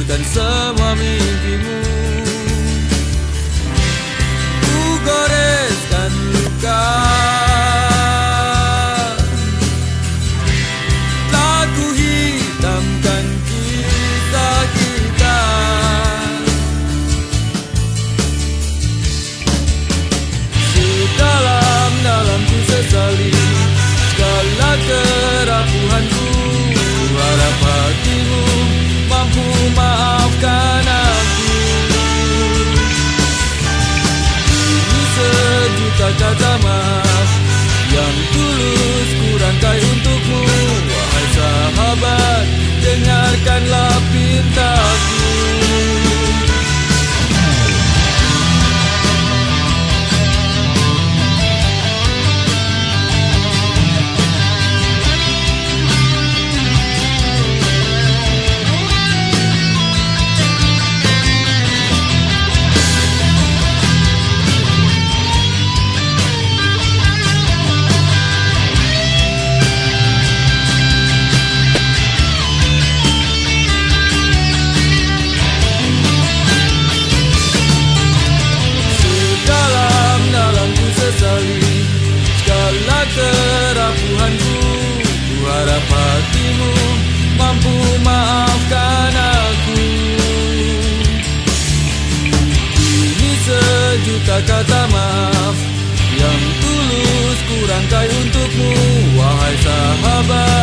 hancurkan semua mimpimu. Ku goreskan luka sejuta mampu maafkan aku. Ini sejuta kata maaf Yang tulus kurangkai untukmu Wahai sahabat